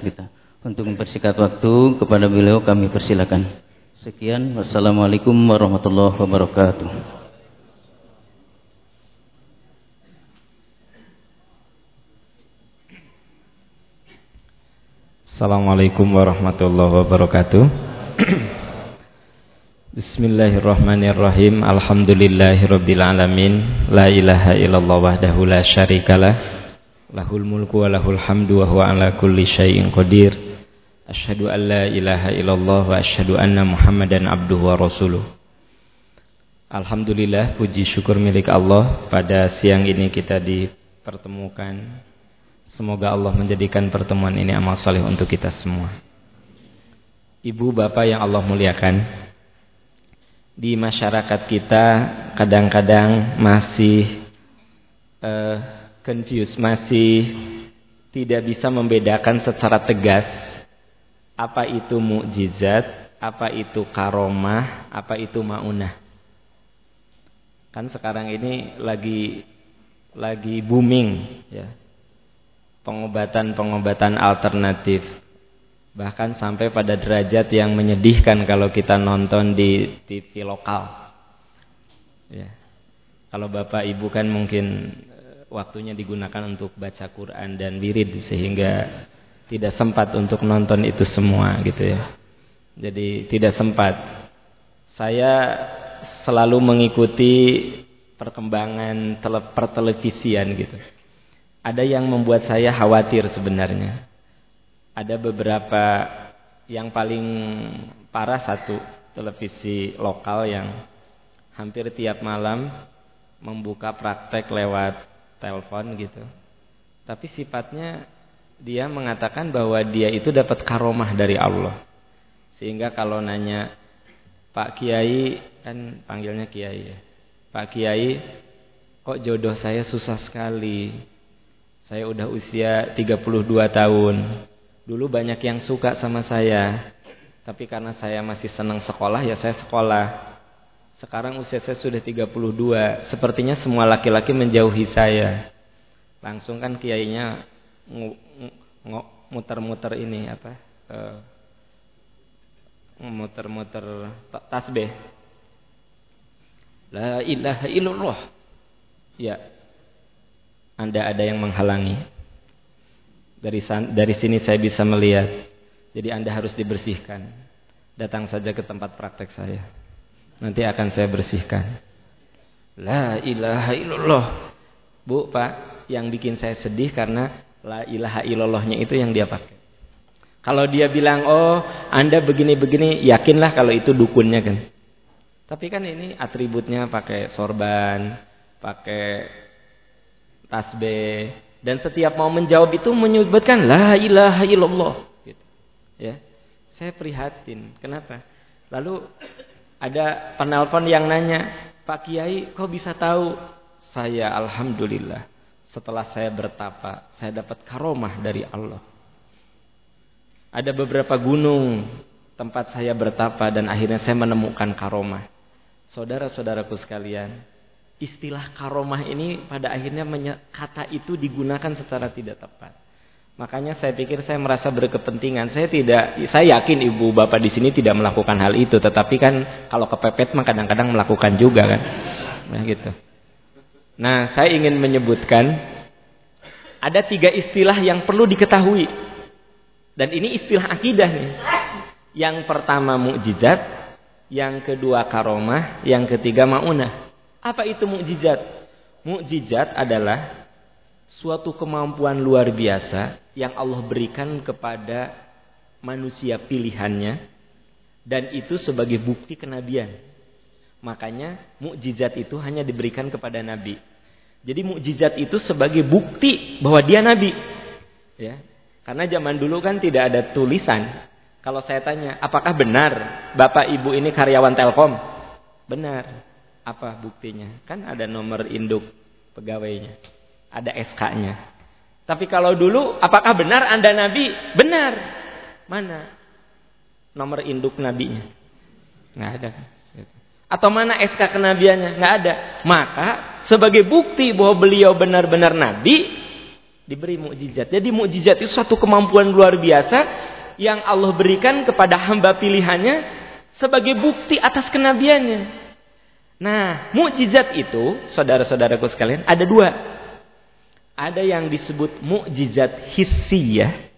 kita. Untuk mempersingkat waktu kepada beliau kami persilakan. Sekian, wassalamualaikum warahmatullahi wabarakatuh. Assalamualaikum warahmatullahi wabarakatuh Bismillahirrahmanirrahim Alhamdulillahirabbil alamin La ilaha illallah wahdahu la syarikalah Lahul mulku wa lahul hamdu wa huwa ala kulli syai'in qadir. Asyhadu an la ilaha illallah wa asyhadu anna Muhammadan abduhu wa rasuluh. Alhamdulillah puji syukur milik Allah pada siang ini kita dipertemukan. Semoga Allah menjadikan pertemuan ini amal saleh untuk kita semua. Ibu bapak yang Allah muliakan, di masyarakat kita kadang-kadang masih uh, confused, masih tidak bisa membedakan secara tegas apa itu mukjizat, apa itu karomah, apa itu maunah. Kan sekarang ini lagi lagi booming ya pengobatan-pengobatan alternatif. Bahkan sampai pada derajat yang menyedihkan kalau kita nonton di TV lokal. Ya. Kalau Bapak Ibu kan mungkin waktunya digunakan untuk baca Quran dan wirid sehingga tidak sempat untuk nonton itu semua gitu ya. Jadi tidak sempat. Saya selalu mengikuti perkembangan pertelevisian gitu ada yang membuat saya khawatir sebenarnya. Ada beberapa yang paling parah satu televisi lokal yang hampir tiap malam membuka praktek lewat telepon gitu. Tapi sifatnya dia mengatakan bahwa dia itu dapat karomah dari Allah. Sehingga kalau nanya Pak Kiai kan panggilnya Kiai ya. Pak Kiai kok jodoh saya susah sekali saya udah usia 32 tahun. Dulu banyak yang suka sama saya. Tapi karena saya masih senang sekolah ya saya sekolah. Sekarang usia saya sudah 32. Sepertinya semua laki-laki menjauhi saya. Langsung kan kiainya muter-muter ini apa? Eh, muter-muter tasbih. La ilaha illallah. Ya, anda ada yang menghalangi. Dari dari sini saya bisa melihat. Jadi Anda harus dibersihkan. Datang saja ke tempat praktek saya. Nanti akan saya bersihkan. La ilaha illallah. Bu, Pak, yang bikin saya sedih karena la ilaha illallahnya itu yang dia pakai. Kalau dia bilang, "Oh, Anda begini-begini," yakinlah kalau itu dukunnya kan. Tapi kan ini atributnya pakai sorban, pakai tasbih dan setiap mau menjawab itu menyebutkan la ilaha illallah gitu. Ya. Saya prihatin. Kenapa? Lalu ada penelpon yang nanya, "Pak Kiai, kok bisa tahu?" Saya alhamdulillah setelah saya bertapa, saya dapat karomah dari Allah. Ada beberapa gunung tempat saya bertapa dan akhirnya saya menemukan karomah. Saudara-saudaraku sekalian, istilah karomah ini pada akhirnya kata itu digunakan secara tidak tepat. Makanya saya pikir saya merasa berkepentingan. Saya tidak, saya yakin ibu bapak di sini tidak melakukan hal itu. Tetapi kan kalau kepepet mah kadang-kadang melakukan juga kan. Nah gitu. Nah saya ingin menyebutkan ada tiga istilah yang perlu diketahui. Dan ini istilah akidah nih. Yang pertama mukjizat, yang kedua karomah, yang ketiga maunah. Apa itu mukjizat? Mukjizat adalah suatu kemampuan luar biasa yang Allah berikan kepada manusia pilihannya dan itu sebagai bukti kenabian. Makanya mukjizat itu hanya diberikan kepada nabi. Jadi mukjizat itu sebagai bukti bahwa dia nabi. Ya. Karena zaman dulu kan tidak ada tulisan. Kalau saya tanya, apakah benar Bapak Ibu ini karyawan Telkom? Benar. Apa buktinya? Kan ada nomor induk pegawainya. Ada SK-nya. Tapi kalau dulu, apakah benar Anda Nabi? Benar. Mana? Nomor induk Nabinya. Nggak ada. Atau mana SK kenabiannya? Nggak ada. Maka sebagai bukti bahwa beliau benar-benar Nabi, Diberi mukjizat. Jadi mukjizat itu satu kemampuan luar biasa yang Allah berikan kepada hamba pilihannya sebagai bukti atas kenabiannya. Nah, mukjizat itu, saudara-saudaraku sekalian, ada dua. Ada yang disebut mukjizat hissiyah,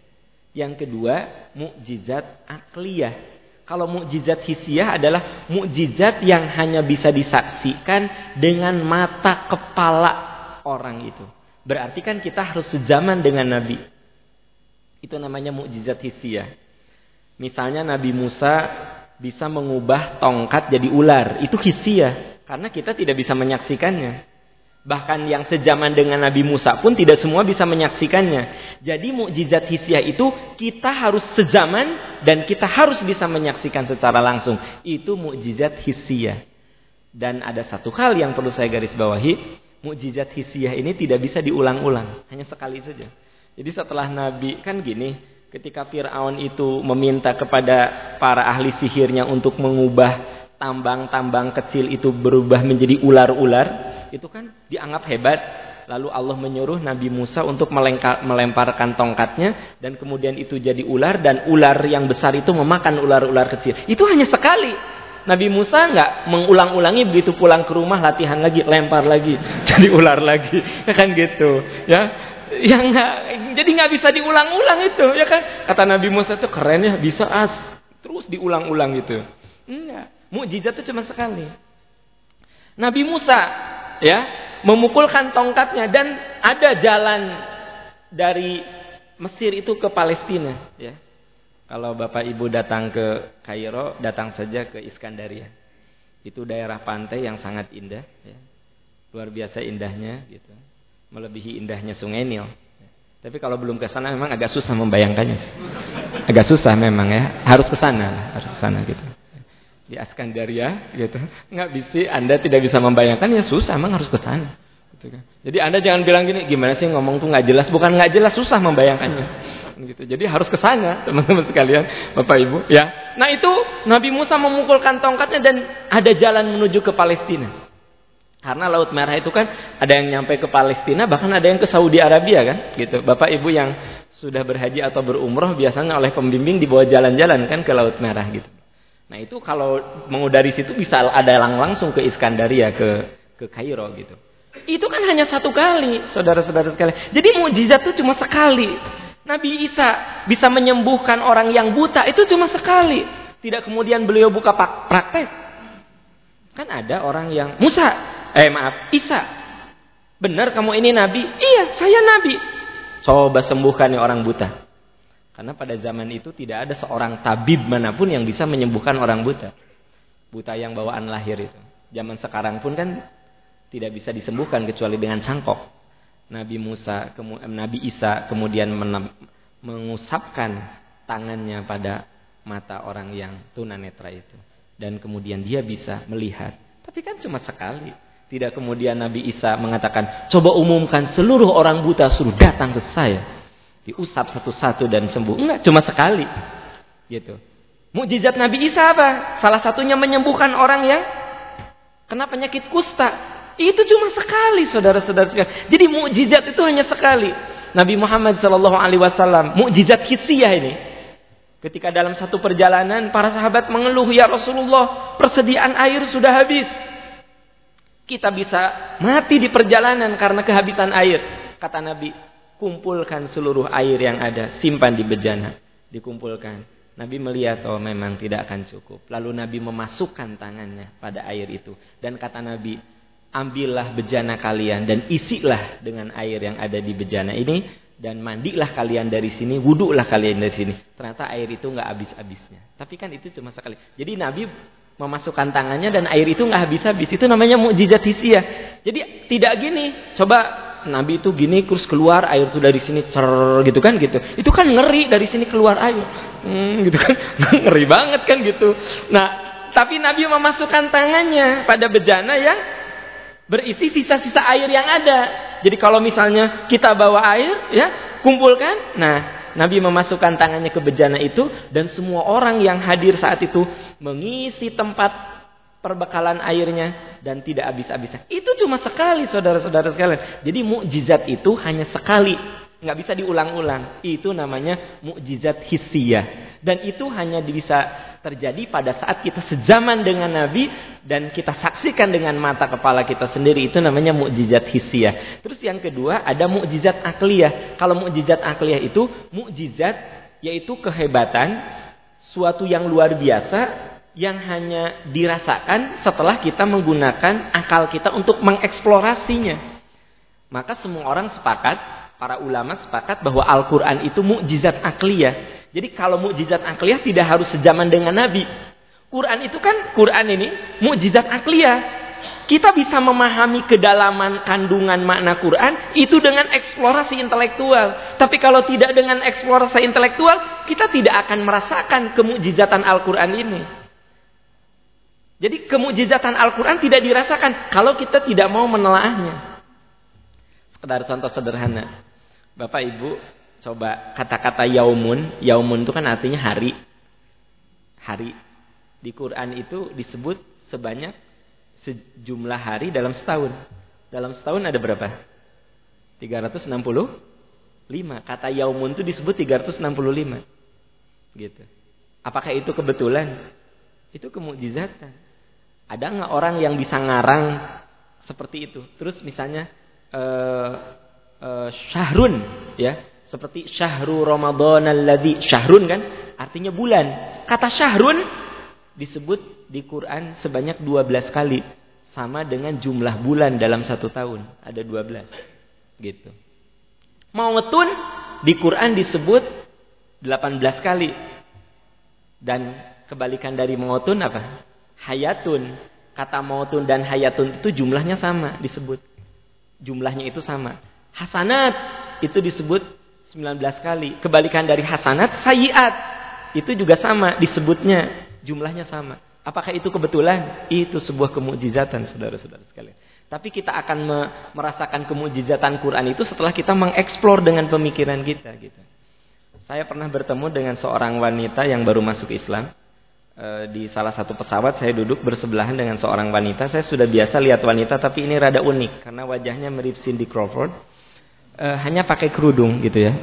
yang kedua mukjizat akliyah. Kalau mukjizat hisiah adalah mukjizat yang hanya bisa disaksikan dengan mata kepala orang itu. Berarti kan kita harus sejaman dengan Nabi. Itu namanya mukjizat hisiah. Misalnya Nabi Musa bisa mengubah tongkat jadi ular. Itu hisiah. Karena kita tidak bisa menyaksikannya. Bahkan yang sejaman dengan Nabi Musa pun tidak semua bisa menyaksikannya. Jadi mukjizat hisiah itu kita harus sejaman dan kita harus bisa menyaksikan secara langsung. Itu mukjizat hisiah. Dan ada satu hal yang perlu saya garis bawahi, mukjizat hisiah ini tidak bisa diulang-ulang, hanya sekali saja. Jadi setelah Nabi kan gini, ketika Firaun itu meminta kepada para ahli sihirnya untuk mengubah tambang-tambang kecil itu berubah menjadi ular-ular, itu kan dianggap hebat. Lalu Allah menyuruh Nabi Musa untuk melemparkan tongkatnya dan kemudian itu jadi ular dan ular yang besar itu memakan ular-ular kecil. Itu hanya sekali. Nabi Musa nggak mengulang-ulangi begitu pulang ke rumah latihan lagi, lempar lagi, jadi ular lagi, ya kan gitu, ya. Yang nggak, jadi nggak bisa diulang-ulang itu, ya kan? Kata Nabi Musa itu keren ya, bisa as, terus diulang-ulang itu. Enggak, mukjizat itu cuma sekali. Nabi Musa ya memukulkan tongkatnya dan ada jalan dari Mesir itu ke Palestina ya. Kalau Bapak Ibu datang ke Kairo datang saja ke Iskandaria. Itu daerah pantai yang sangat indah ya. luar biasa indahnya gitu. Melebihi indahnya Sungai Nil. Tapi kalau belum ke sana memang agak susah membayangkannya agak susah memang ya. Harus ke sana harus ke sana gitu di Askandaria gitu. Nggak bisa, Anda tidak bisa membayangkan ya susah, emang harus ke sana. Gitu kan. Jadi Anda jangan bilang gini, gimana sih ngomong tuh nggak jelas, bukan nggak jelas, susah membayangkannya. Gitu. Jadi harus ke sana, teman-teman sekalian, Bapak Ibu, ya. Nah, itu Nabi Musa memukulkan tongkatnya dan ada jalan menuju ke Palestina. Karena Laut Merah itu kan ada yang nyampe ke Palestina, bahkan ada yang ke Saudi Arabia kan, gitu. Bapak Ibu yang sudah berhaji atau berumroh biasanya oleh pembimbing dibawa jalan-jalan kan ke Laut Merah gitu. Nah itu kalau mau dari situ bisa ada lang langsung ke Iskandaria, ke ke Kairo gitu. Itu kan hanya satu kali, saudara-saudara sekalian. Jadi mujizat itu cuma sekali. Nabi Isa bisa menyembuhkan orang yang buta itu cuma sekali. Tidak kemudian beliau buka praktek. Kan ada orang yang Musa, eh maaf, Isa. Benar kamu ini nabi? Iya, saya nabi. Coba sembuhkan orang buta. Karena pada zaman itu tidak ada seorang tabib mana pun yang bisa menyembuhkan orang buta. Buta yang bawaan lahir itu. Zaman sekarang pun kan tidak bisa disembuhkan kecuali dengan cangkok. Nabi Musa, Nabi Isa kemudian mengusapkan tangannya pada mata orang yang tunanetra itu. Dan kemudian dia bisa melihat. Tapi kan cuma sekali. Tidak kemudian Nabi Isa mengatakan, coba umumkan seluruh orang buta suruh datang ke saya diusap satu-satu dan sembuh. Enggak, cuma sekali. Gitu. Mukjizat Nabi Isa apa? Salah satunya menyembuhkan orang yang kena penyakit kusta. Itu cuma sekali, saudara-saudara. Jadi mukjizat itu hanya sekali. Nabi Muhammad Shallallahu Alaihi Wasallam, mukjizat ini. Ketika dalam satu perjalanan, para sahabat mengeluh, ya Rasulullah, persediaan air sudah habis. Kita bisa mati di perjalanan karena kehabisan air. Kata Nabi, kumpulkan seluruh air yang ada, simpan di bejana, dikumpulkan. Nabi melihat oh memang tidak akan cukup. Lalu Nabi memasukkan tangannya pada air itu dan kata Nabi, ambillah bejana kalian dan isilah dengan air yang ada di bejana ini dan mandilah kalian dari sini, wudhulah kalian dari sini. Ternyata air itu nggak habis-habisnya. Tapi kan itu cuma sekali. Jadi Nabi memasukkan tangannya dan air itu nggak habis-habis. Itu namanya mukjizat hisiah. Jadi tidak gini. Coba Nabi itu gini terus keluar air itu dari sini cer gitu kan gitu. Itu kan ngeri dari sini keluar air. Hmm, gitu kan. ngeri banget kan gitu. Nah, tapi Nabi memasukkan tangannya pada bejana yang berisi sisa-sisa air yang ada. Jadi kalau misalnya kita bawa air ya, kumpulkan. Nah, Nabi memasukkan tangannya ke bejana itu dan semua orang yang hadir saat itu mengisi tempat perbekalan airnya dan tidak habis-habisan. Itu cuma sekali saudara-saudara sekalian. Jadi mukjizat itu hanya sekali. nggak bisa diulang-ulang. Itu namanya mukjizat hissiyah. Dan itu hanya bisa terjadi pada saat kita sejaman dengan Nabi dan kita saksikan dengan mata kepala kita sendiri. Itu namanya mukjizat hissiyah. Terus yang kedua ada mukjizat akliyah. Kalau mukjizat akliyah itu mukjizat yaitu kehebatan suatu yang luar biasa yang hanya dirasakan setelah kita menggunakan akal kita untuk mengeksplorasinya. Maka semua orang sepakat, para ulama sepakat bahwa Al-Quran itu mukjizat akliyah. Jadi kalau mukjizat akliyah tidak harus sejaman dengan Nabi. Quran itu kan, Quran ini mukjizat akliyah. Kita bisa memahami kedalaman kandungan makna Quran itu dengan eksplorasi intelektual. Tapi kalau tidak dengan eksplorasi intelektual, kita tidak akan merasakan kemujizatan Al-Quran ini. Jadi kemujizatan Al-Quran tidak dirasakan kalau kita tidak mau menelaahnya. Sekedar contoh sederhana. Bapak Ibu coba kata-kata yaumun. Yaumun itu kan artinya hari. Hari. Di Quran itu disebut sebanyak sejumlah hari dalam setahun. Dalam setahun ada berapa? 365. Kata yaumun itu disebut 365. Gitu. Apakah itu kebetulan? Itu kemujizatan. Ada nggak orang yang bisa ngarang seperti itu? Terus misalnya uh, uh, syahrun ya. Seperti syahru Ramadan alladzi syahrun kan? Artinya bulan. Kata syahrun disebut di Quran sebanyak 12 kali. Sama dengan jumlah bulan dalam satu tahun. Ada 12 gitu. Mautun di Quran disebut 18 kali. Dan kebalikan dari mautun apa hayatun kata mautun dan hayatun itu jumlahnya sama disebut jumlahnya itu sama. Hasanat itu disebut 19 kali. Kebalikan dari hasanat, sayiat itu juga sama disebutnya, jumlahnya sama. Apakah itu kebetulan? Itu sebuah kemujizatan saudara-saudara sekalian. Tapi kita akan merasakan kemujizatan Quran itu setelah kita mengeksplor dengan pemikiran kita gitu. Saya pernah bertemu dengan seorang wanita yang baru masuk Islam. Eh, di salah satu pesawat saya duduk bersebelahan dengan seorang wanita. Saya sudah biasa lihat wanita tapi ini rada unik karena wajahnya mirip Cindy Crawford. E, hanya pakai kerudung gitu ya.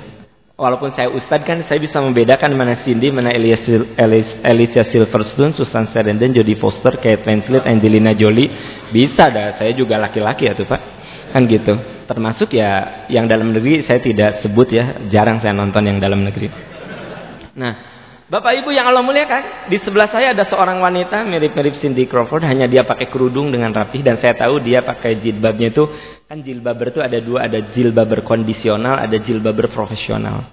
Walaupun saya ustad kan saya bisa membedakan mana Cindy, mana Alicia Silverstone, Susan Sarandon, Jodie Foster, Kate Winslet, Angelina Jolie. Bisa dah, saya juga laki-laki ya tuh Pak. Kan gitu. Termasuk ya yang dalam negeri saya tidak sebut ya, jarang saya nonton yang dalam negeri. Nah, Bapak Ibu yang Allah muliakan, di sebelah saya ada seorang wanita mirip-mirip Cindy Crawford, hanya dia pakai kerudung dengan rapih dan saya tahu dia pakai jilbabnya itu kan jilbab itu ada dua, ada jilbab berkondisional, ada jilbab berprofesional.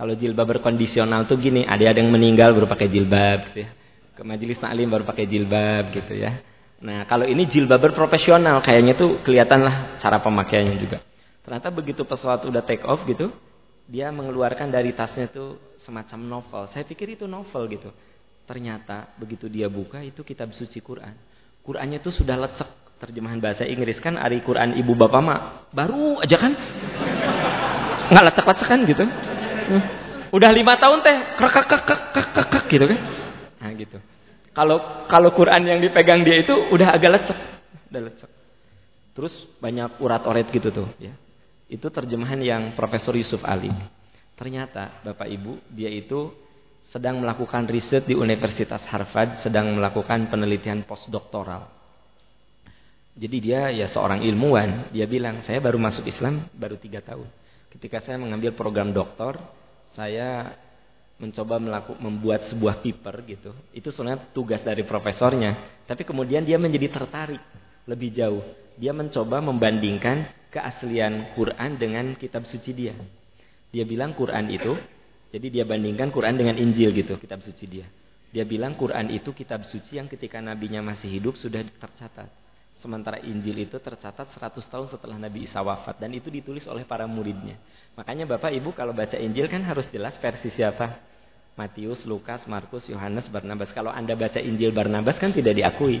Kalau jilbab berkondisional tuh gini, ada yang meninggal baru pakai jilbab gitu ya. Ke majelis taklim baru pakai jilbab gitu ya. Nah, kalau ini jilbab berprofesional kayaknya tuh kelihatan lah cara pemakaiannya juga. Ternyata begitu pesawat udah take off gitu, dia mengeluarkan dari tasnya itu semacam novel. Saya pikir itu novel gitu. Ternyata begitu dia buka itu kitab suci Quran. Qurannya itu sudah lecek terjemahan bahasa Inggris kan Ari Quran ibu bapak mah baru aja kan nggak lecek-lecek kan gitu. Udah lima tahun teh krek krek krek krek krek gitu kan. Nah gitu. Kalau kalau Quran yang dipegang dia itu udah agak lecek, udah lecek. Terus banyak urat-oret gitu tuh ya. Itu terjemahan yang Profesor Yusuf Ali. Ternyata Bapak Ibu, dia itu sedang melakukan riset di Universitas Harvard, sedang melakukan penelitian postdoktoral. Jadi dia ya seorang ilmuwan, dia bilang, saya baru masuk Islam baru tiga tahun. Ketika saya mengambil program doktor, saya mencoba melakukan membuat sebuah paper gitu. Itu sebenarnya tugas dari profesornya. Tapi kemudian dia menjadi tertarik lebih jauh. Dia mencoba membandingkan keaslian Quran dengan kitab suci dia. Dia bilang Quran itu, jadi dia bandingkan Quran dengan Injil gitu, kitab suci dia. Dia bilang Quran itu kitab suci yang ketika nabinya masih hidup sudah tercatat. Sementara Injil itu tercatat 100 tahun setelah Nabi Isa wafat dan itu ditulis oleh para muridnya. Makanya Bapak Ibu kalau baca Injil kan harus jelas versi siapa? Matius, Lukas, Markus, Yohanes, Barnabas. Kalau Anda baca Injil Barnabas kan tidak diakui.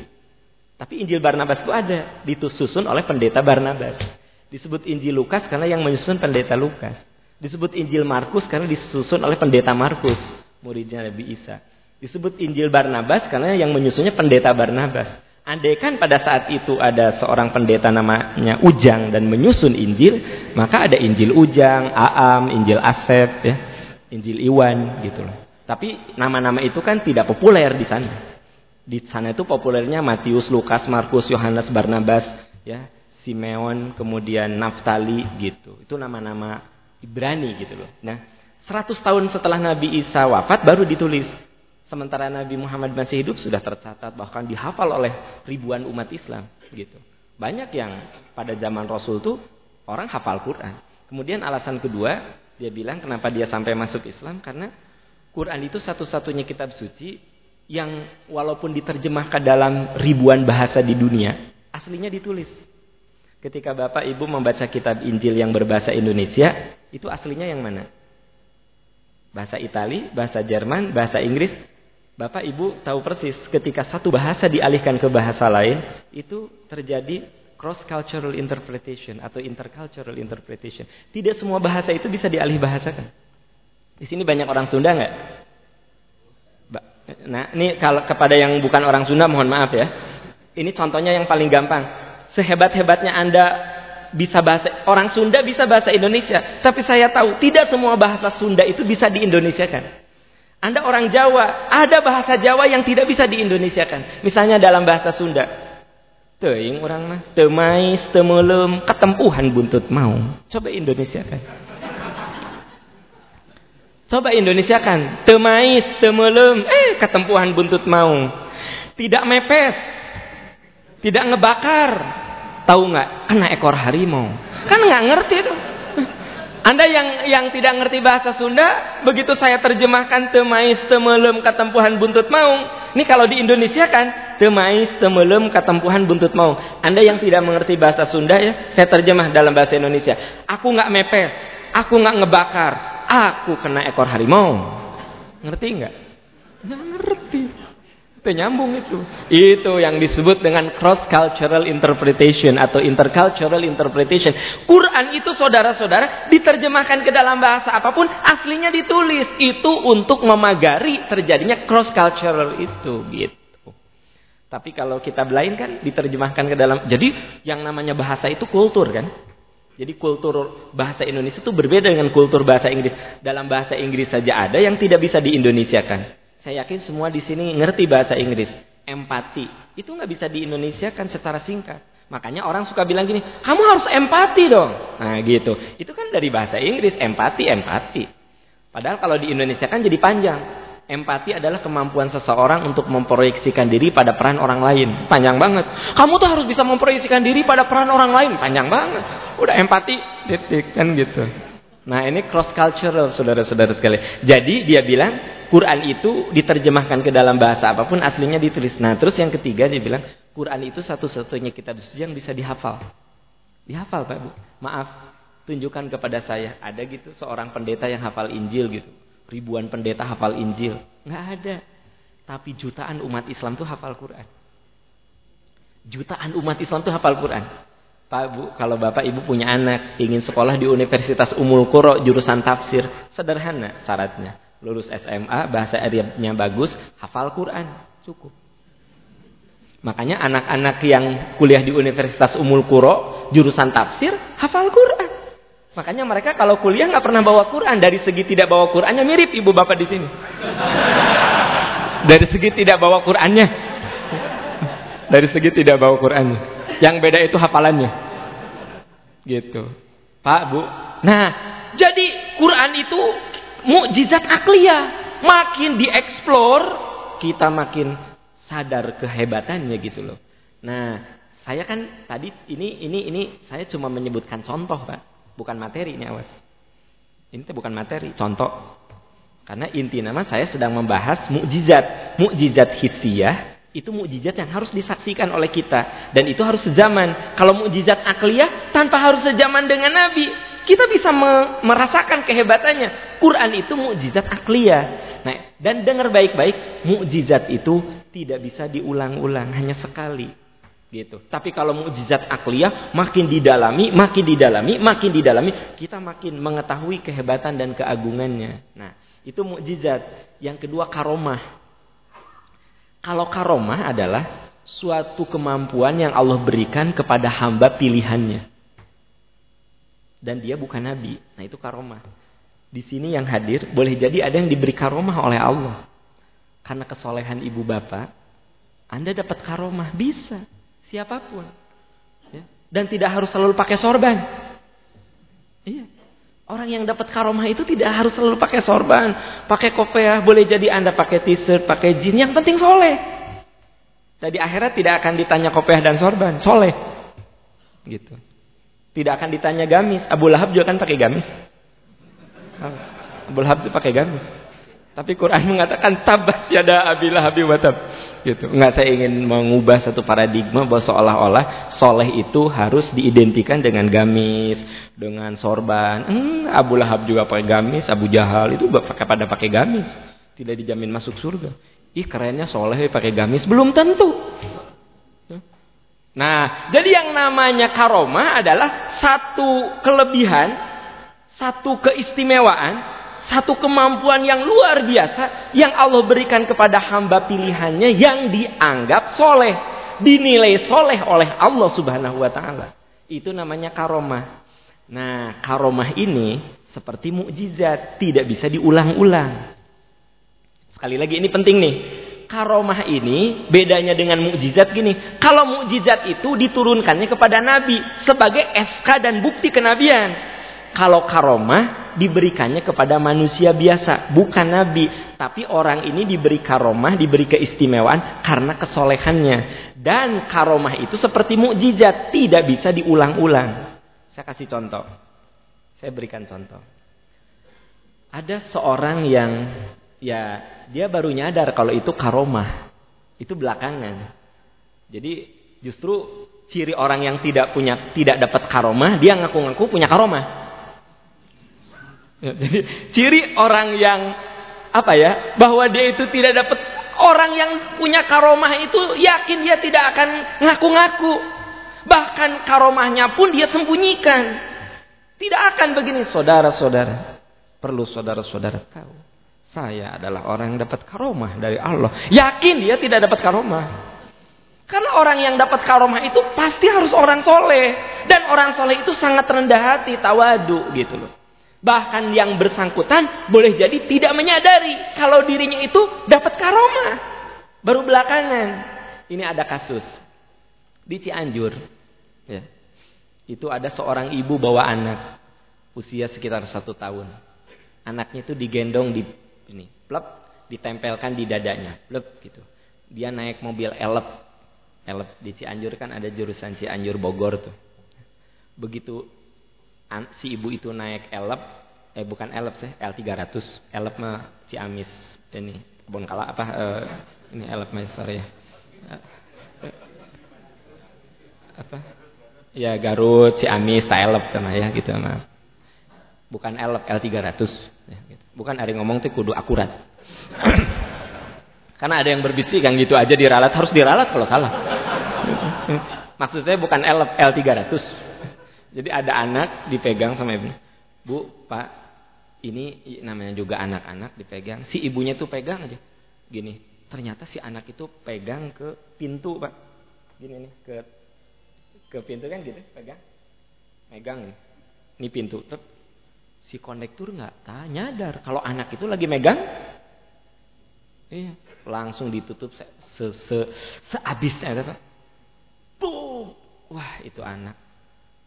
Tapi Injil Barnabas itu ada, disusun oleh pendeta Barnabas. Disebut Injil Lukas karena yang menyusun pendeta Lukas. Disebut Injil Markus karena disusun oleh pendeta Markus, muridnya Nabi Isa. Disebut Injil Barnabas karena yang menyusunnya pendeta Barnabas. Andaikan pada saat itu ada seorang pendeta namanya Ujang dan menyusun Injil, maka ada Injil Ujang, Aam, Injil Asep, ya, Injil Iwan, gitu loh. Tapi nama-nama itu kan tidak populer di sana. Di sana itu populernya Matius, Lukas, Markus, Yohanes, Barnabas, ya, Simeon, kemudian Naftali, gitu. Itu nama-nama Ibrani, gitu loh. Nah, 100 tahun setelah Nabi Isa wafat baru ditulis Sementara Nabi Muhammad masih hidup sudah tercatat bahkan dihafal oleh ribuan umat Islam gitu. Banyak yang pada zaman Rasul tuh orang hafal Quran. Kemudian alasan kedua, dia bilang kenapa dia sampai masuk Islam karena Quran itu satu-satunya kitab suci yang walaupun diterjemahkan dalam ribuan bahasa di dunia, aslinya ditulis. Ketika Bapak Ibu membaca kitab Injil yang berbahasa Indonesia, itu aslinya yang mana? Bahasa Itali, bahasa Jerman, bahasa Inggris, Bapak Ibu tahu persis ketika satu bahasa dialihkan ke bahasa lain itu terjadi cross cultural interpretation atau intercultural interpretation. Tidak semua bahasa itu bisa dialih bahasakan. Di sini banyak orang Sunda nggak? Nah, ini kalau kepada yang bukan orang Sunda mohon maaf ya. Ini contohnya yang paling gampang. Sehebat-hebatnya Anda bisa bahasa orang Sunda bisa bahasa Indonesia, tapi saya tahu tidak semua bahasa Sunda itu bisa diindonesiakan. Anda orang Jawa, ada bahasa Jawa yang tidak bisa diindonesiakan. Misalnya dalam bahasa Sunda. Teing orang mah, temais, temelem, ketempuhan buntut mau. Coba indonesiakan. Coba indonesiakan. Temais, temelem, eh ketempuhan buntut mau. Tidak mepes. Tidak ngebakar. Tahu nggak? Kena ekor harimau. Kan nggak ngerti tuh. Anda yang yang tidak ngerti bahasa Sunda, begitu saya terjemahkan temais temelem ketempuhan buntut maung. Ini kalau di Indonesia kan temais temelem ketempuhan buntut maung. Anda yang tidak mengerti bahasa Sunda ya, saya terjemah dalam bahasa Indonesia. Aku nggak mepes, aku nggak ngebakar, aku kena ekor harimau. Ngerti nggak? Nggak ngerti. Itu nyambung itu. Itu yang disebut dengan cross cultural interpretation atau intercultural interpretation. Quran itu saudara-saudara diterjemahkan ke dalam bahasa apa pun aslinya ditulis itu untuk memagari terjadinya cross cultural itu gitu. Tapi kalau kita lain kan diterjemahkan ke dalam jadi yang namanya bahasa itu kultur kan. Jadi kultur bahasa Indonesia itu berbeda dengan kultur bahasa Inggris. Dalam bahasa Inggris saja ada yang tidak bisa diindonesiakan. Saya yakin semua di sini ngerti bahasa Inggris. Empati. Itu nggak bisa di Indonesia kan secara singkat. Makanya orang suka bilang gini, kamu harus empati dong. Nah gitu. Itu kan dari bahasa Inggris, empati, empati. Padahal kalau di Indonesia kan jadi panjang. Empati adalah kemampuan seseorang untuk memproyeksikan diri pada peran orang lain. Panjang banget. Kamu tuh harus bisa memproyeksikan diri pada peran orang lain. Panjang banget. Udah empati, titik kan gitu. Nah ini cross cultural saudara-saudara sekalian. Jadi dia bilang Quran itu diterjemahkan ke dalam bahasa apa pun aslinya ditulis. Nah terus yang ketiga dia bilang Quran itu satu-satunya kitab suci yang bisa dihafal. Dihafal Pak Bu. Maaf tunjukkan kepada saya ada gitu seorang pendeta yang hafal Injil gitu. Ribuan pendeta hafal Injil. Nggak ada. Tapi jutaan umat Islam tuh hafal Quran. Jutaan umat Islam tuh hafal Quran. Pak Bu, kalau Bapak Ibu punya anak ingin sekolah di Universitas Umul Qura jurusan tafsir, sederhana syaratnya. Lulus SMA, bahasa Arabnya bagus, hafal Quran, cukup. Makanya anak-anak yang kuliah di Universitas Umul Qura jurusan tafsir, hafal Quran. Makanya mereka kalau kuliah nggak pernah bawa Quran, dari segi tidak bawa Qurannya mirip Ibu Bapak di sini. Dari segi tidak bawa Qurannya. Dari segi tidak bawa Qurannya. Yang beda itu hafalannya. Gitu. Pak, Bu. Nah, jadi Quran itu mukjizat akliyah. Makin dieksplor, kita makin sadar kehebatannya gitu loh. Nah, saya kan tadi ini ini ini saya cuma menyebutkan contoh, Pak. Bukan materi ini awas. Ini bukan materi, contoh. Karena inti nama saya sedang membahas mukjizat, mukjizat hissiyah itu mukjizat yang harus disaksikan oleh kita dan itu harus sejaman. Kalau mukjizat akliyah tanpa harus sejaman dengan Nabi, kita bisa me merasakan kehebatannya. Quran itu mukjizat akliyah. Nah, dan dengar baik-baik, mukjizat itu tidak bisa diulang-ulang, hanya sekali. Gitu. Tapi kalau mukjizat akliyah makin didalami, makin didalami, makin didalami, kita makin mengetahui kehebatan dan keagungannya. Nah, itu mukjizat. Yang kedua karomah. Kalau karomah adalah suatu kemampuan yang Allah berikan kepada hamba pilihannya. Dan dia bukan nabi. Nah, itu karomah. Di sini yang hadir boleh jadi ada yang diberi karomah oleh Allah. Karena kesolehan ibu bapak, Anda dapat karomah bisa siapa pun. Ya. Dan tidak harus selalu pakai sorban. Iya. Orang yang dapat karomah itu tidak harus selalu pakai sorban, pakai kopiah, boleh jadi Anda pakai t-shirt, pakai jeans, yang penting soleh. Tadi akhirat tidak akan ditanya kopiah dan sorban, soleh. Gitu. Tidak akan ditanya gamis. Abu Lahab juga kan pakai gamis. Abu Lahab itu pakai gamis. Tapi Quran mengatakan tabas yada abilah habi watab. Gitu. Enggak saya ingin mengubah satu paradigma bahwa seolah-olah soleh itu harus diidentikan dengan gamis, dengan sorban. Hmm, Abu Lahab juga pakai gamis, Abu Jahal itu pakai pada pakai gamis. Tidak dijamin masuk surga. Ih kerennya soleh pakai gamis belum tentu. Nah, jadi yang namanya karomah adalah satu kelebihan, satu keistimewaan satu kemampuan yang luar biasa yang Allah berikan kepada hamba pilihannya yang dianggap soleh, dinilai soleh oleh Allah Subhanahu wa taala. Itu namanya karomah. Nah, karomah ini seperti mukjizat, tidak bisa diulang-ulang. Sekali lagi ini penting nih. Karomah ini bedanya dengan mukjizat gini. Kalau mukjizat itu diturunkannya kepada nabi sebagai SK dan bukti kenabian. Kalau karomah diberikannya kepada manusia biasa, bukan nabi. Tapi orang ini diberi karomah, diberi keistimewaan karena kesolehannya. Dan karomah itu seperti mukjizat, tidak bisa diulang-ulang. Saya kasih contoh. Saya berikan contoh. Ada seorang yang ya dia baru nyadar kalau itu karomah. Itu belakangan. Jadi justru ciri orang yang tidak punya tidak dapat karomah, dia ngaku-ngaku punya karomah. Ya, jadi ciri orang yang apa ya bahwa dia itu tidak dapat orang yang punya karomah itu yakin dia tidak akan ngaku-ngaku bahkan karomahnya pun dia sembunyikan tidak akan begini saudara-saudara perlu saudara-saudara tahu saya adalah orang yang dapat karomah dari Allah yakin dia tidak dapat karomah karena orang yang dapat karomah itu pasti harus orang soleh dan orang soleh itu sangat rendah hati tawadu gitu loh Bahkan yang bersangkutan boleh jadi tidak menyadari kalau dirinya itu dapat karomah. Baru belakangan. Ini ada kasus. Di Cianjur. Ya, itu ada seorang ibu bawa anak. Usia sekitar satu tahun. Anaknya itu digendong di ini, plep, ditempelkan di dadanya, plep gitu. Dia naik mobil elep. Elep di Cianjur kan ada jurusan Cianjur Bogor tuh. Begitu si ibu itu naik elep eh bukan elep sih L300 elep mah Ciamis ini kebun kala apa uh, ini elep mah sorry ya apa ya Garut Ciamis elep sama ya gitu mah bukan elep L300 ya, gitu. Bukan ada yang ngomong tuh kudu akurat karena ada yang berbisik kan gitu aja diralat harus diralat kalau salah maksud saya bukan elep L300 jadi ada anak dipegang sama ibu. Bu, Pak, ini namanya juga anak-anak dipegang. Si ibunya tuh pegang aja. Gini, ternyata si anak itu pegang ke pintu, Pak. Gini nih, ke ke pintu kan gitu, pegang. Megang nih. Ini pintu. Si kondektur nggak tanya nyadar kalau anak itu lagi megang. Iya, langsung ditutup se se, se seabisnya, Pak. Boom. Wah, itu anak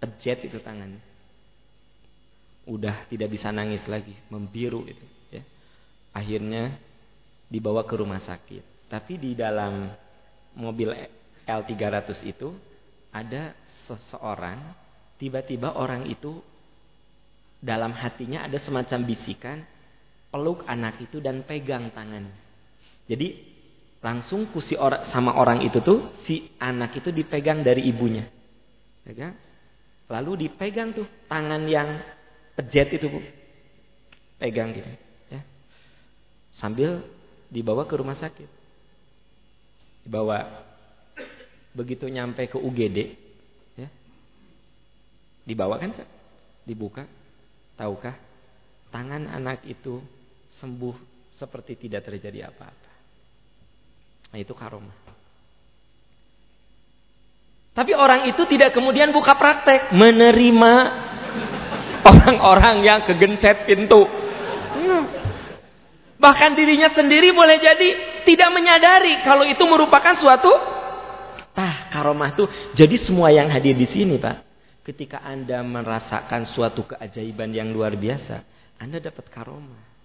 pejet itu tangannya. Udah tidak bisa nangis lagi, membiru itu. Ya. Akhirnya dibawa ke rumah sakit. Tapi di dalam mobil L300 itu ada seseorang, tiba-tiba orang itu dalam hatinya ada semacam bisikan, peluk anak itu dan pegang tangan. Jadi langsung kusi orang sama orang itu tuh si anak itu dipegang dari ibunya. Pegang, Lalu dipegang tuh tangan yang pejet itu bu. Pegang gitu. Ya. Sambil dibawa ke rumah sakit. Dibawa. Begitu nyampe ke UGD. Ya. Dibawa kan Kak? Dibuka. Tahukah? Tangan anak itu sembuh seperti tidak terjadi apa-apa. Nah itu karomah. Tapi orang itu tidak kemudian buka praktek. Menerima orang-orang yang kegencet pintu. Hmm. Bahkan dirinya sendiri boleh jadi tidak menyadari kalau itu merupakan suatu tah karomah itu. Jadi semua yang hadir di sini, Pak, ketika Anda merasakan suatu keajaiban yang luar biasa, Anda dapat karomah.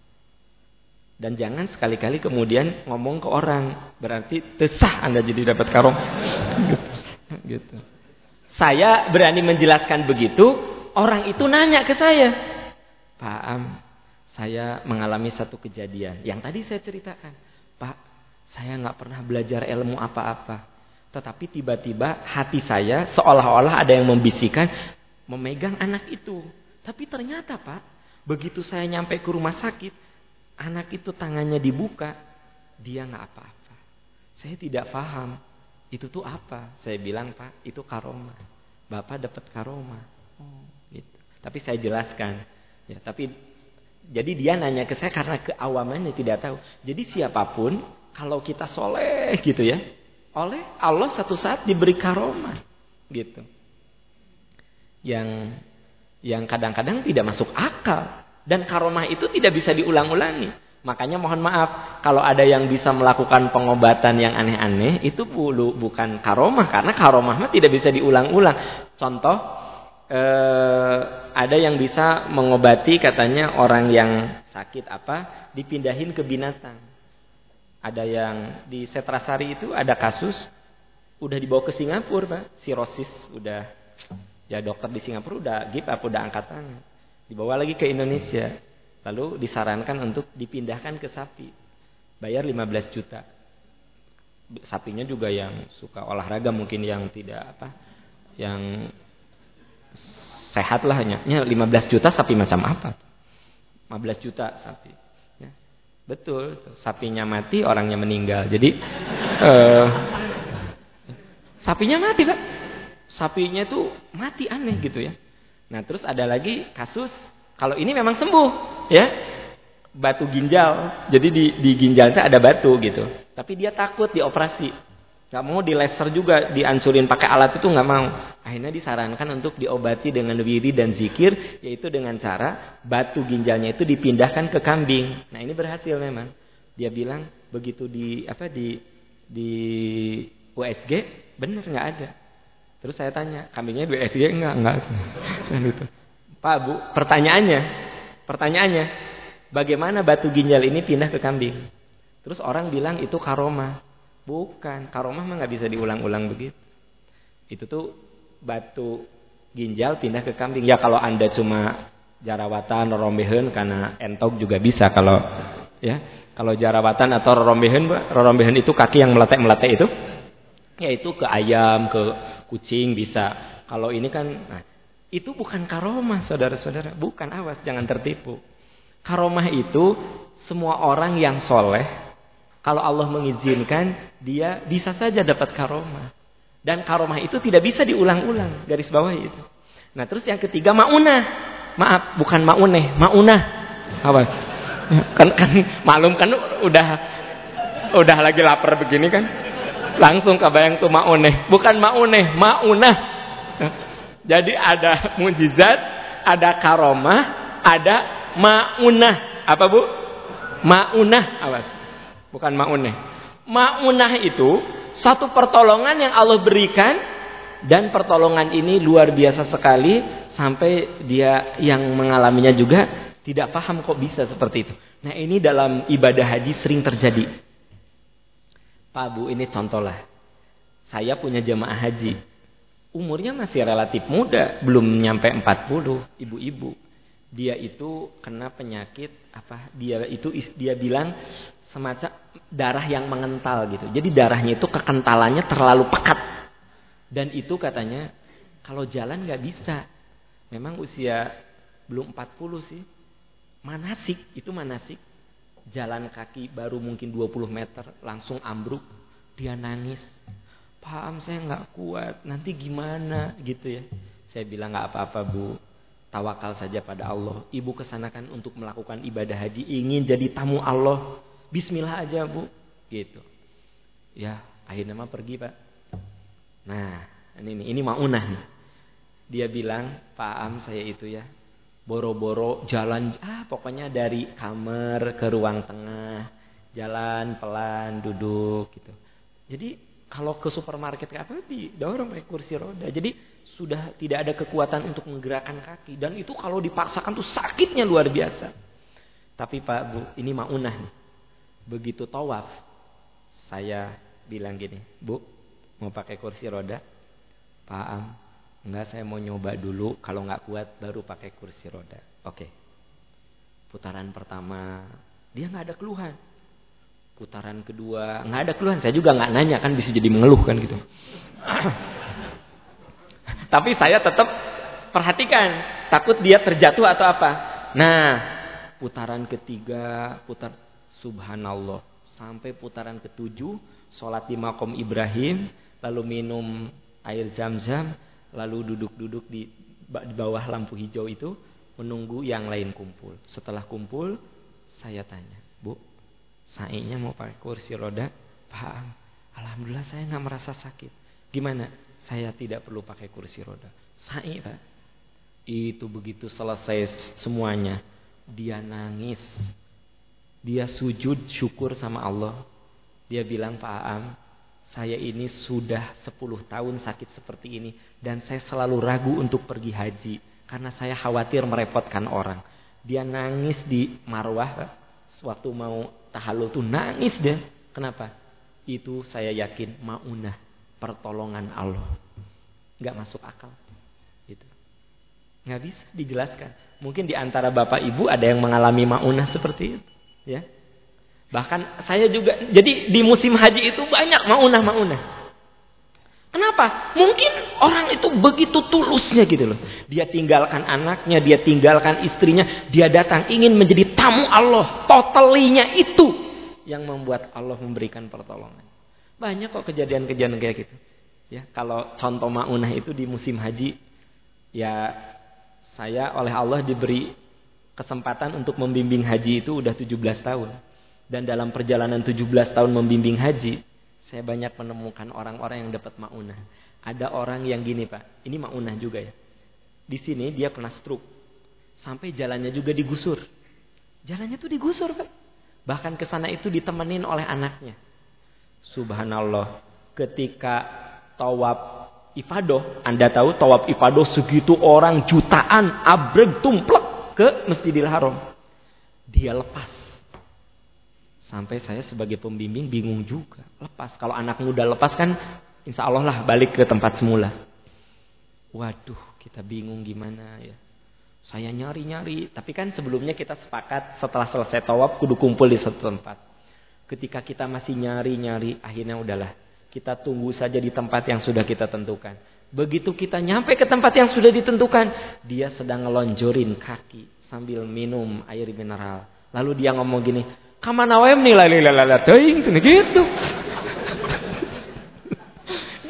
Dan jangan sekali-kali kemudian ngomong ke orang. Berarti tesah Anda jadi dapat karomah. gitu. Saya berani menjelaskan begitu, orang itu nanya ke saya. Pak Am, saya mengalami satu kejadian. Yang tadi saya ceritakan. Pak, saya nggak pernah belajar ilmu apa-apa. Tetapi tiba-tiba hati saya seolah-olah ada yang membisikkan memegang anak itu. Tapi ternyata Pak, begitu saya nyampe ke rumah sakit, anak itu tangannya dibuka, dia nggak apa-apa. Saya tidak paham itu tuh apa. Saya bilang Pak, itu karoma. Bapak dapat karoma. Oh, gitu. Tapi saya jelaskan. Ya, tapi jadi dia nanya ke saya karena keawamannya tidak tahu. Jadi siapa pun kalau kita soleh gitu ya, oleh Allah satu saat diberi karoma, gitu. Yang yang kadang-kadang tidak masuk akal. Dan karomah itu tidak bisa diulang-ulangi. Makanya mohon maaf kalau ada yang bisa melakukan pengobatan yang aneh-aneh itu bulu bukan karomah karena karomah mah tidak bisa diulang-ulang. Contoh eh, ada yang bisa mengobati katanya orang yang sakit apa dipindahin ke binatang. Ada yang di Setrasari itu ada kasus udah dibawa ke Singapura, Pak. Sirosis udah ya dokter di Singapura udah give up udah angkat tangan dibawa lagi ke Indonesia. Lalu disarankan untuk dipindahkan ke sapi. Bayar 15 juta. Sapinya juga yang suka olahraga mungkin yang tidak apa yang sehat lah hanya. 15 juta sapi macam apa? 15 juta sapi. Betul, sapinya mati, orangnya meninggal. Jadi uh, sapinya mati, Pak. Sapinya itu mati aneh gitu ya. Nah, terus ada lagi kasus kalau ini memang sembuh, ya. Batu ginjal. Jadi di di ginjal itu ada batu gitu. Tapi dia takut dioperasi. Gak mau di laser juga dihancurin pakai alat itu nggak mau. Akhirnya disarankan untuk diobati dengan wiri dan zikir, yaitu dengan cara batu ginjalnya itu dipindahkan ke kambing. Nah ini berhasil memang. Dia bilang begitu di apa di di USG benar nggak ada. Terus saya tanya, kambingnya BSG enggak? Enggak. gitu. Pak Bu, pertanyaannya, pertanyaannya, bagaimana batu ginjal ini pindah ke kambing? Terus orang bilang itu karoma. Bukan, karoma mah nggak bisa diulang-ulang begitu. Itu tuh batu ginjal pindah ke kambing. Ya kalau Anda cuma jarawatan, rombehan karena entok juga bisa kalau ya. Kalau jarawatan atau rombehan, rombehan itu kaki yang meletek-meletek itu yaitu ke ayam, ke kucing bisa. Kalau ini kan nah, itu bukan karomah saudara-saudara, bukan awas jangan tertipu. Karomah itu semua orang yang soleh kalau Allah mengizinkan dia bisa saja dapat karomah. Dan karomah itu tidak bisa diulang-ulang, garis bawah itu. Nah, terus yang ketiga maunah. Maaf, bukan mauneh, maunah. Awas. Kan kan malum kan udah udah lagi lapar begini kan. Langsung kebayang tuh mauneh. Bukan mauneh, maunah. Jadi ada mujizat, ada karomah, ada maunah. Apa bu? Maunah. Awas. Bukan mauneh. Maunah itu satu pertolongan yang Allah berikan. Dan pertolongan ini luar biasa sekali. Sampai dia yang mengalaminya juga tidak paham kok bisa seperti itu. Nah ini dalam ibadah haji sering terjadi. Pak Bu ini contoh lah. Saya punya jemaah haji. Umurnya masih relatif muda, belum nyampe 40, ibu-ibu. Dia itu kena penyakit apa? Dia itu dia bilang semacam darah yang mengental gitu. Jadi darahnya itu kekentalannya terlalu pekat. Dan itu katanya kalau jalan nggak bisa. Memang usia belum 40 sih. Manasik, itu manasik. Jalan kaki baru mungkin 20 meter langsung ambruk. Dia nangis. Paham saya nggak kuat. Nanti gimana? Gitu ya. Saya bilang nggak apa-apa bu. Tawakal saja pada Allah. Ibu kesanakan untuk melakukan ibadah haji. Ingin jadi tamu Allah Bismillah aja bu gitu ya akhirnya mah pergi pak nah Ini ini maunah nih. Dia bilang, "Pak Am saya itu ya boro-boro jalan ah pokoknya dari kamar ke ruang tengah, jalan pelan, duduk gitu." Jadi kalau ke supermarket apa didorong pakai kursi roda. Jadi sudah tidak ada kekuatan untuk menggerakkan kaki dan itu kalau dipaksakan tuh sakitnya luar biasa. Tapi Pak Bu, ini maunah nih. Begitu tawaf, saya bilang gini, Bu, mau pakai kursi roda? Pak Am, enggak saya mau nyoba dulu, kalau nggak kuat baru pakai kursi roda. Oke. Putaran pertama, dia nggak ada keluhan. Putaran kedua, nggak ada keluhan. Saya juga nggak nanya kan bisa jadi mengeluh kan gitu. Tapi saya tetap perhatikan, takut dia terjatuh atau apa. Nah, putaran ketiga, putar subhanallah. Sampai putaran ketujuh, sholat di makom Ibrahim, lalu minum air zam-zam, lalu duduk-duduk di, di bawah lampu hijau itu, menunggu yang lain kumpul. Setelah kumpul, saya tanya, Bu, sainya mau pakai kursi roda? Pak, Alhamdulillah saya nggak merasa sakit. Gimana? Saya tidak perlu pakai kursi roda. Sa'i Pak. Itu begitu selesai semuanya. Dia nangis. Dia sujud syukur sama Allah. Dia bilang Pak Am, saya ini sudah 10 tahun sakit seperti ini. Dan saya selalu ragu untuk pergi haji. Karena saya khawatir merepotkan orang. Dia nangis di marwah. Waktu mau tahallul tuh nangis dia. Kenapa? Itu saya yakin maunah pertolongan Allah. Nggak masuk akal. Gitu. Nggak bisa dijelaskan. Mungkin di antara bapak ibu ada yang mengalami maunah seperti itu. Ya. Bahkan saya juga, jadi di musim haji itu banyak maunah-maunah. Kenapa? Mungkin orang itu begitu tulusnya gitu loh. Dia tinggalkan anaknya, dia tinggalkan istrinya, dia datang ingin menjadi tamu Allah. Totalinya itu yang membuat Allah memberikan pertolongan. Banyak kok kejadian-kejadian kayak gitu. Ya, kalau contoh maunah itu di musim haji, ya saya oleh Allah diberi kesempatan untuk membimbing haji itu udah 17 tahun. Dan dalam perjalanan 17 tahun membimbing haji, saya banyak menemukan orang-orang yang dapat maunah. Ada orang yang gini pak, ini maunah juga ya. Di sini dia kena stroke, sampai jalannya juga digusur. Jalannya tuh digusur pak. Bahkan ke sana itu ditemenin oleh anaknya. Subhanallah. Ketika tawab ifadoh, Anda tahu tawab ifadoh segitu orang jutaan abreg tumplek ke Masjidil Haram. Dia lepas. Sampai saya sebagai pembimbing bingung juga. Lepas. Kalau anak muda lepas kan insya Allah lah balik ke tempat semula. Waduh kita bingung gimana ya. Saya nyari-nyari. Tapi kan sebelumnya kita sepakat setelah selesai tawab kudu kumpul di satu tempat. Ketika kita masih nyari-nyari, akhirnya udahlah. Kita tunggu saja di tempat yang sudah kita tentukan. Begitu kita nyampe ke tempat yang sudah ditentukan, dia sedang ngelonjorin kaki sambil minum air mineral. Lalu dia ngomong gini, "Kamana wae nih lalala teuing gitu.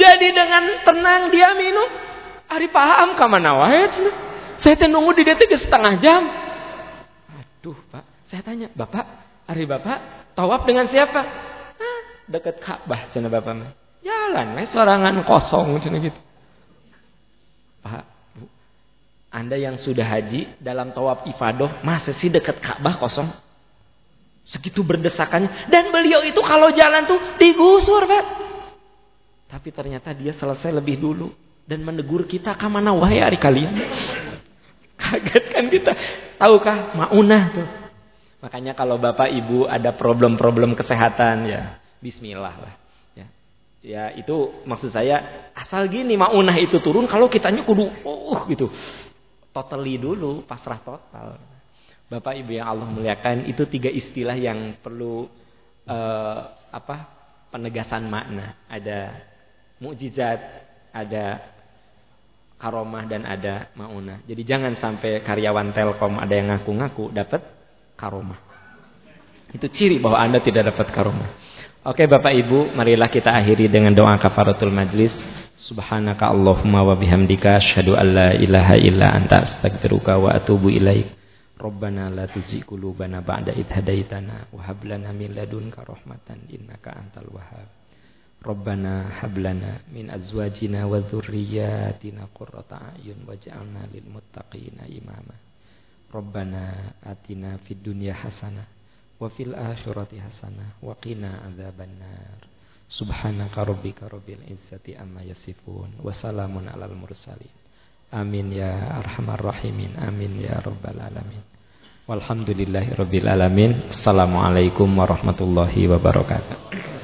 Jadi dengan tenang dia minum, ari paham kamana wae Saya teh di detik setengah jam. Aduh, Pak. Saya tanya, "Bapak, hari Bapak Tawaf dengan siapa? Hah, dekat Ka'bah cina bapak Jalan we sorangan kosong cina gitu. Pak, Bu. Anda yang sudah haji dalam tawaf ifadah masa sih dekat Ka'bah kosong? Segitu berdesakannya dan beliau itu kalau jalan tuh digusur, Pak. Tapi ternyata dia selesai lebih dulu dan menegur kita ke mana wahai hari kalian. Kaget kan kita. Tahukah maunah tuh. Makanya kalau Bapak Ibu ada problem-problem kesehatan ya bismillah lah. Ya. Itu maksud saya asal gini maunah itu turun kalau kitanya kudu uh gitu. Totally dulu, pasrah total. Bapak Ibu yang Allah muliakan itu tiga istilah yang perlu uh, apa? penegasan makna. Ada mukjizat, ada karomah dan ada maunah. Jadi jangan sampai karyawan Telkom ada yang ngaku-ngaku dapat karomah. Itu ciri bahwa Anda tidak dapat karomah. Oke Bapak Ibu, marilah kita akhiri dengan doa kafaratul majlis. Subhanaka Allahumma wa bihamdika asyhadu an la ilaha illa anta astaghfiruka wa atubu ilaik. Rabbana la tuzigh qulubana ba'da idh hadaitana wa hab lana min ladunka rahmatan innaka antal wahhab. Rabbana hablana min azwajina wa dhurriyyatina qurrata a'yun waj'alna lil muttaqina imama. Rabbana atina fid dunya hasanah wa fil akhirati hasanah wa qina adzabannar. Subhanaka rabbika rabbil izzati amma yasifun wa salamun alal mursalin. Amin ya arhamar rahimin. Amin ya rabbal alamin. Walhamdulillahi rabbil alamin. Assalamualaikum warahmatullahi wabarakatuh.